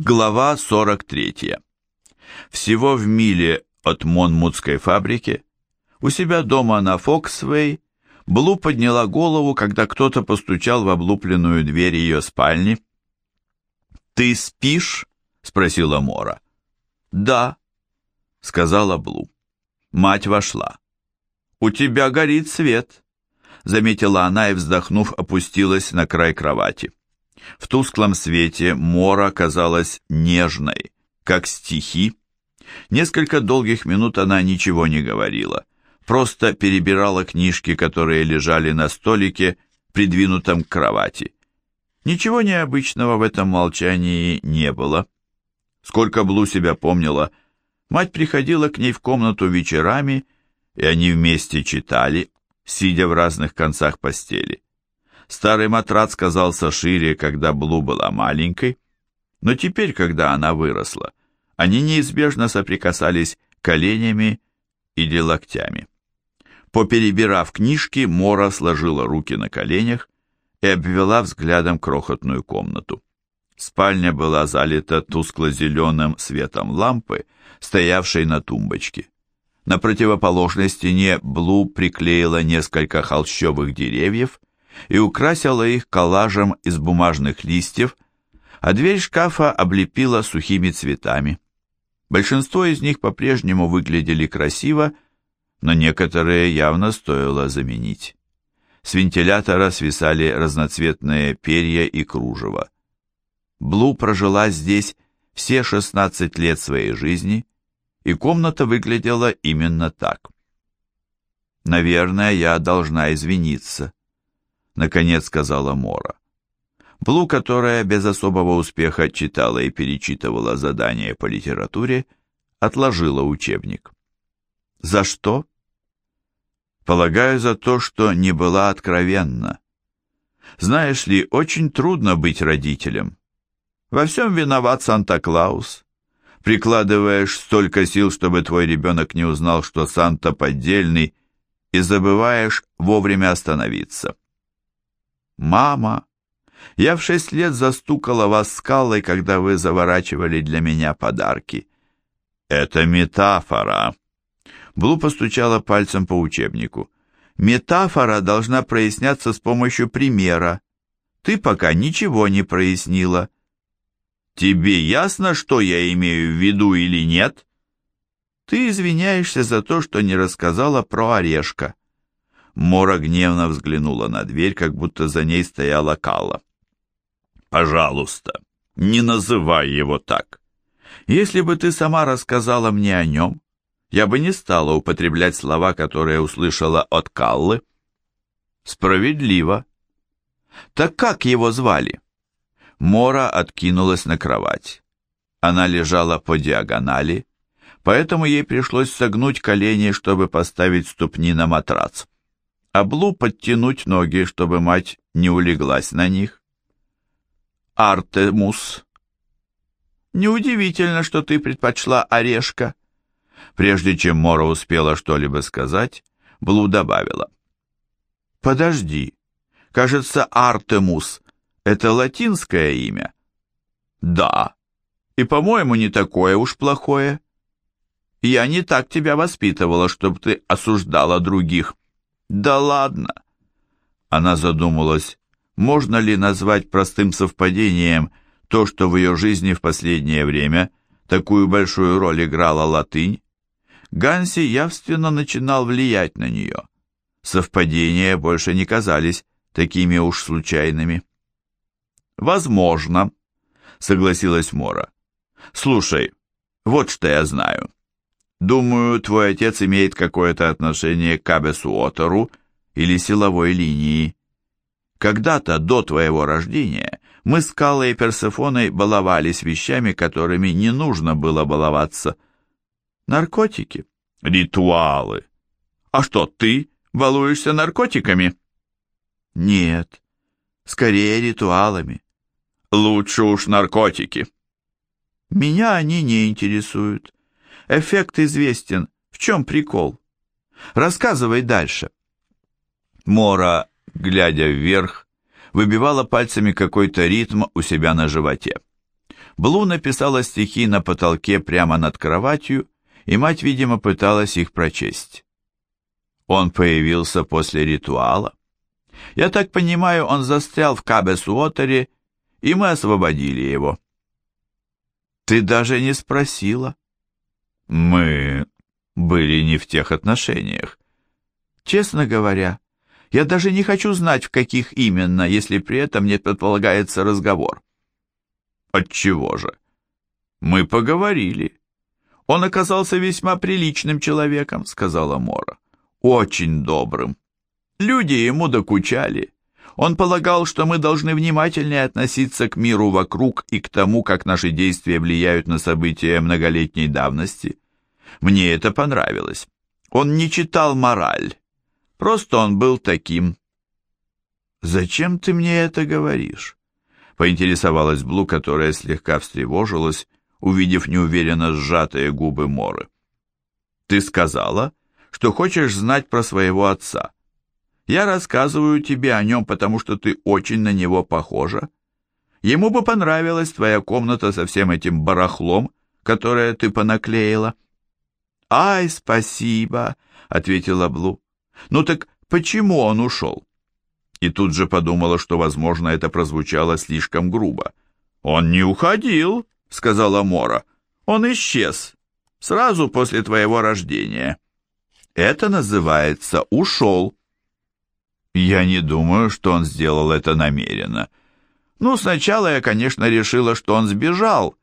Глава 43. Всего в миле от Монмутской фабрики, у себя дома на Фоксвей, Блу подняла голову, когда кто-то постучал в облупленную дверь ее спальни. «Ты спишь?» — спросила Мора. «Да», — сказала Блу. Мать вошла. «У тебя горит свет», — заметила она и, вздохнув, опустилась на край кровати. В тусклом свете Мора казалась нежной, как стихи. Несколько долгих минут она ничего не говорила, просто перебирала книжки, которые лежали на столике, придвинутом к кровати. Ничего необычного в этом молчании не было. Сколько Блу себя помнила, мать приходила к ней в комнату вечерами, и они вместе читали, сидя в разных концах постели. Старый матрац казался шире, когда Блу была маленькой, но теперь, когда она выросла, они неизбежно соприкасались коленями или локтями. Поперебирав книжки, Мора сложила руки на коленях и обвела взглядом крохотную комнату. Спальня была залита тускло-зеленым светом лампы, стоявшей на тумбочке. На противоположной стене Блу приклеила несколько холщовых деревьев и украсила их коллажем из бумажных листьев, а дверь шкафа облепила сухими цветами. Большинство из них по-прежнему выглядели красиво, но некоторые явно стоило заменить. С вентилятора свисали разноцветные перья и кружево. Блу прожила здесь все 16 лет своей жизни, и комната выглядела именно так. «Наверное, я должна извиниться», наконец сказала Мора. Блу, которая без особого успеха читала и перечитывала задания по литературе, отложила учебник. «За что?» «Полагаю, за то, что не была откровенна. Знаешь ли, очень трудно быть родителем. Во всем виноват Санта-Клаус. Прикладываешь столько сил, чтобы твой ребенок не узнал, что Санта поддельный, и забываешь вовремя остановиться. «Мама, я в шесть лет застукала вас скалой, когда вы заворачивали для меня подарки». «Это метафора». Блу постучала пальцем по учебнику. «Метафора должна проясняться с помощью примера. Ты пока ничего не прояснила». «Тебе ясно, что я имею в виду или нет?» «Ты извиняешься за то, что не рассказала про орешка». Мора гневно взглянула на дверь, как будто за ней стояла Калла. «Пожалуйста, не называй его так. Если бы ты сама рассказала мне о нем, я бы не стала употреблять слова, которые услышала от Каллы». «Справедливо. Так как его звали?» Мора откинулась на кровать. Она лежала по диагонали, поэтому ей пришлось согнуть колени, чтобы поставить ступни на матрац. Аблу подтянуть ноги, чтобы мать не улеглась на них. Артемус. Неудивительно, что ты предпочла орешка. Прежде чем Мора успела что-либо сказать, Блу добавила. Подожди, кажется, Артемус — это латинское имя. Да, и, по-моему, не такое уж плохое. Я не так тебя воспитывала, чтобы ты осуждала других. «Да ладно!» Она задумалась, можно ли назвать простым совпадением то, что в ее жизни в последнее время такую большую роль играла латынь. Ганси явственно начинал влиять на нее. Совпадения больше не казались такими уж случайными. «Возможно», — согласилась Мора. «Слушай, вот что я знаю. Думаю, твой отец имеет какое-то отношение к Абесуотеру или силовой линии. Когда-то, до твоего рождения, мы с Каллой и Персефоной баловались вещами, которыми не нужно было баловаться. Наркотики. Ритуалы. А что, ты балуешься наркотиками? Нет, скорее ритуалами. Лучше уж наркотики. Меня они не интересуют. Эффект известен. В чем прикол? Рассказывай дальше. Мора, глядя вверх, выбивала пальцами какой-то ритм у себя на животе. Блу написала стихи на потолке прямо над кроватью, и мать, видимо, пыталась их прочесть. Он появился после ритуала. Я так понимаю, он застрял в Кабес-Уотере, и мы освободили его. Ты даже не спросила. Мы были не в тех отношениях. Честно говоря, я даже не хочу знать, в каких именно, если при этом не предполагается разговор. Отчего же? Мы поговорили. Он оказался весьма приличным человеком, сказала Мора. Очень добрым. Люди ему докучали. Он полагал, что мы должны внимательнее относиться к миру вокруг и к тому, как наши действия влияют на события многолетней давности. Мне это понравилось. Он не читал мораль. Просто он был таким. «Зачем ты мне это говоришь?» Поинтересовалась Блу, которая слегка встревожилась, увидев неуверенно сжатые губы Моры. «Ты сказала, что хочешь знать про своего отца. Я рассказываю тебе о нем, потому что ты очень на него похожа. Ему бы понравилась твоя комната со всем этим барахлом, которое ты понаклеила». «Ай, спасибо», — ответила Блу. «Ну так почему он ушел?» И тут же подумала, что, возможно, это прозвучало слишком грубо. «Он не уходил», — сказала Мора. «Он исчез. Сразу после твоего рождения». «Это называется «ушел». Я не думаю, что он сделал это намеренно. Ну, сначала я, конечно, решила, что он сбежал,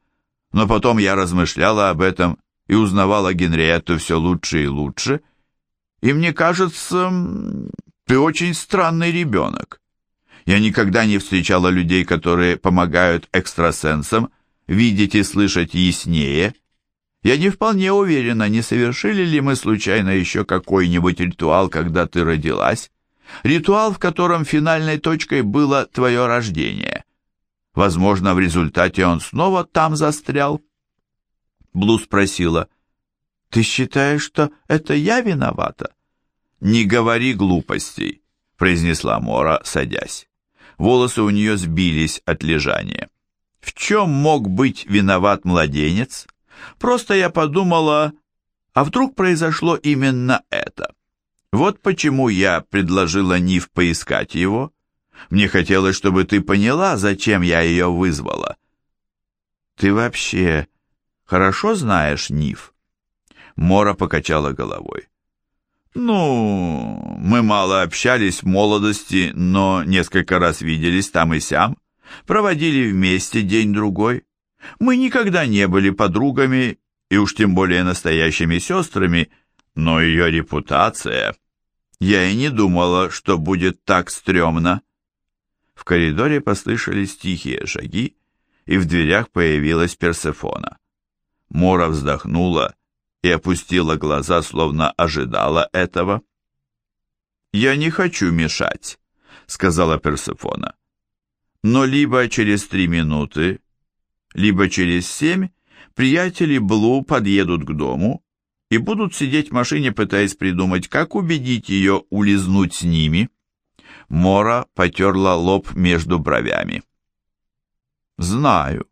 но потом я размышляла об этом и узнавала Генриетту все лучше и лучше, и мне кажется, ты очень странный ребенок. Я никогда не встречала людей, которые помогают экстрасенсам видеть и слышать яснее. Я не вполне уверена, не совершили ли мы случайно еще какой-нибудь ритуал, когда ты родилась. Ритуал, в котором финальной точкой было твое рождение. Возможно, в результате он снова там застрял. Блу спросила, «Ты считаешь, что это я виновата?» «Не говори глупостей», — произнесла Мора, садясь. Волосы у нее сбились от лежания. «В чем мог быть виноват младенец? Просто я подумала, а вдруг произошло именно это?» Вот почему я предложила Нив поискать его. Мне хотелось, чтобы ты поняла, зачем я ее вызвала. Ты вообще хорошо знаешь Нив? Мора покачала головой. Ну, мы мало общались в молодости, но несколько раз виделись там и сям, проводили вместе день-другой. Мы никогда не были подругами и уж тем более настоящими сестрами, но ее репутация... Я и не думала, что будет так стрёмно. В коридоре послышались тихие шаги, и в дверях появилась Персефона. Мора вздохнула и опустила глаза, словно ожидала этого. «Я не хочу мешать», — сказала Персефона. «Но либо через три минуты, либо через семь приятели Блу подъедут к дому, и будут сидеть в машине, пытаясь придумать, как убедить ее улизнуть с ними. Мора потерла лоб между бровями. «Знаю».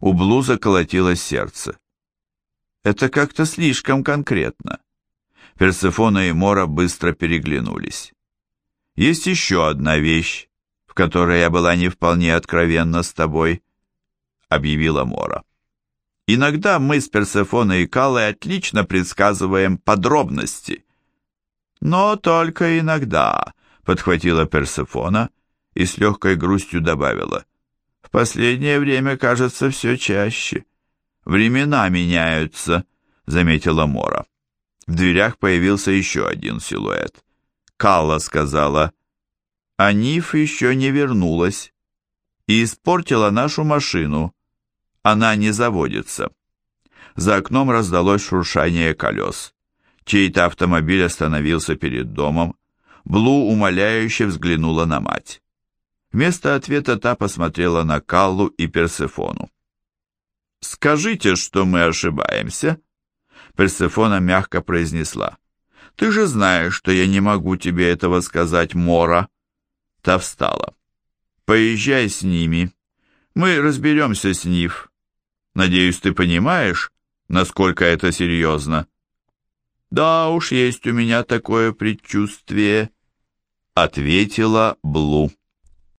У Блу заколотилось сердце. «Это как-то слишком конкретно». Персефона и Мора быстро переглянулись. «Есть еще одна вещь, в которой я была не вполне откровенна с тобой», — объявила Мора. Иногда мы с Персефоной и Калой отлично предсказываем подробности. Но только иногда, подхватила Персефона и с легкой грустью добавила. В последнее время, кажется, все чаще. Времена меняются, заметила Мора. В дверях появился еще один силуэт. Калла сказала, а Ниф еще не вернулась и испортила нашу машину. Она не заводится. За окном раздалось шуршание колес. Чей-то автомобиль остановился перед домом. Блу умоляюще взглянула на мать. Вместо ответа та посмотрела на Каллу и Персефону. «Скажите, что мы ошибаемся?» Персефона мягко произнесла. «Ты же знаешь, что я не могу тебе этого сказать, Мора». Та встала. «Поезжай с ними. Мы разберемся с Нив. Надеюсь, ты понимаешь, насколько это серьезно?» «Да уж, есть у меня такое предчувствие», — ответила Блу.